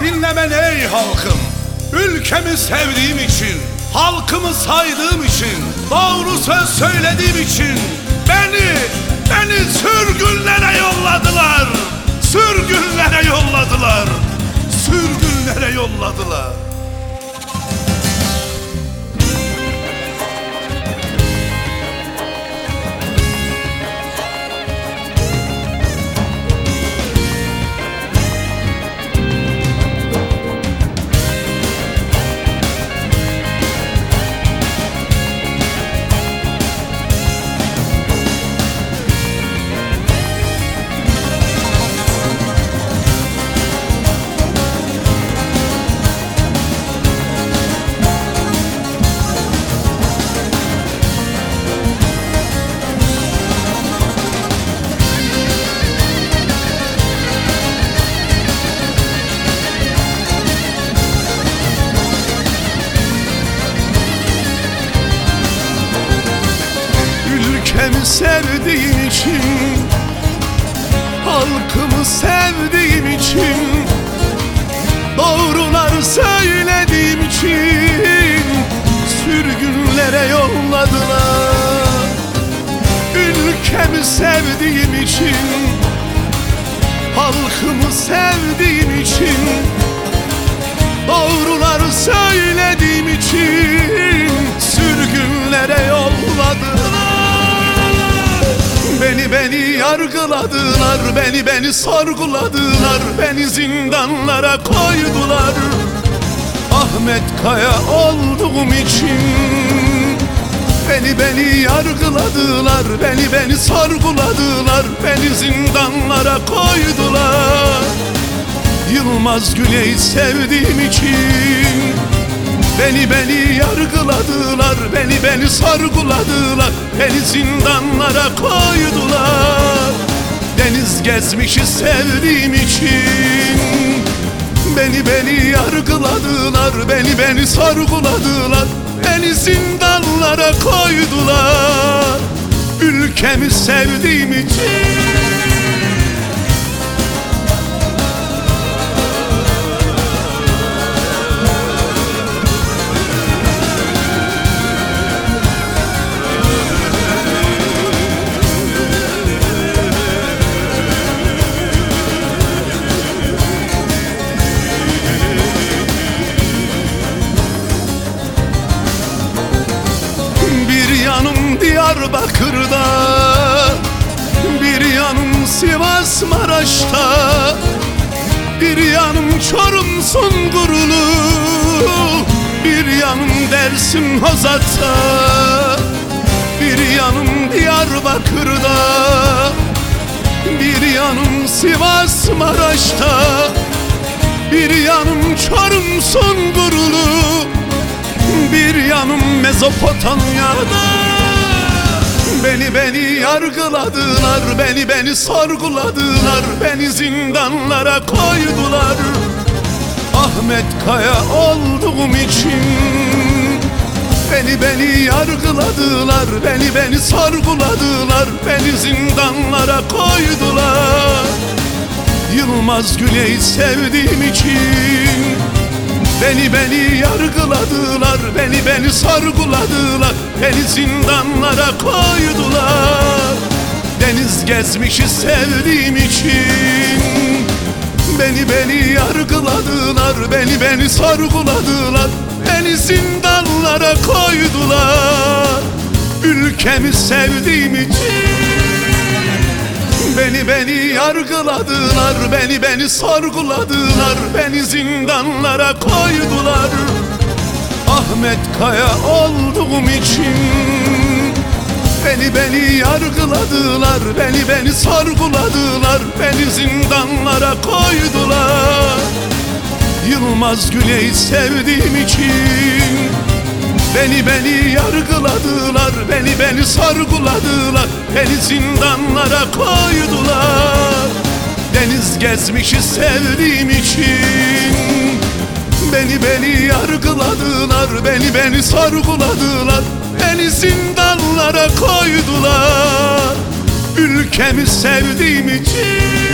dinle beni ey halkım. Ülkemi sevdiğim için Halkımı saydığım için Doğru söz söylediğim için Beni, beni sürgünlere yolladılar. Sürgünlere yolladılar. Sürgünlere yolladılar Ülkemi sevdiğim için Halkımı sevdiğim için Doğruları söylediğim için Sürgünlere yolladılar. Ülkemi sevdiğim için Halkımı sevdiğim için Doğruları söylediğim için Sürgünlere yolladılar Beni yargıladılar Beni beni sorguladılar Beni zindanlara koydular. Ahmet Kaya olduğum için Beni beni yargıladılar Beni beni sorguladılar Beni zindanlara koydular. Yılmaz Güney sevdiğim için Beni beni yargıladılar Beni beni sorguladılar Beni zindanlara koydular. Deniz gezmişi sevdiğim için Beni beni yargıladılar Beni beni sorguladılar Beni zindanlara koydular. Ülkemi sevdiğim için Diyarbakır'da Bir yanım Sivas Maraş'ta Bir yanım Çorum Sungurlu Bir yanım Dersim Hozat'ta Bir yanım Diyarbakır'da Bir yanım Sivas Maraş'ta Bir yanım Çorum Sungurlu bir yanım Mezopotamya'da Beni beni yargıladılar Beni beni sorguladılar Beni zindanlara koydular. Ahmet Kaya olduğum için Beni beni yargıladılar Beni beni sorguladılar Beni zindanlara koydular. Yılmaz Güney sevdiğim için Beni beni yargıladılar Beni beni sorguladılar Beni zindanlara koydular. Deniz gezmişi sevdiğim için. Beni beni yargıladılar Beni beni sorguladılar Beni zindanlara koydular. Ülkemi sevdiğim için Beni beni yargıladılar Beni beni sorguladılar Beni zindanlara koydular. Ahmet Kaya olduğum için Beni beni yargıladılar Beni beni sorguladılar Beni zindanlara koydular. Yılmaz Güney sevdiğim için Beni beni yargıladılar Beni beni sorguladılar Beni zindanlara koydular. Deniz gezmişi sevdiğim için. Beni beni yargıladılar Beni beni sorguladılar Beni zindanlara koydular. Ülkemi sevdiğim için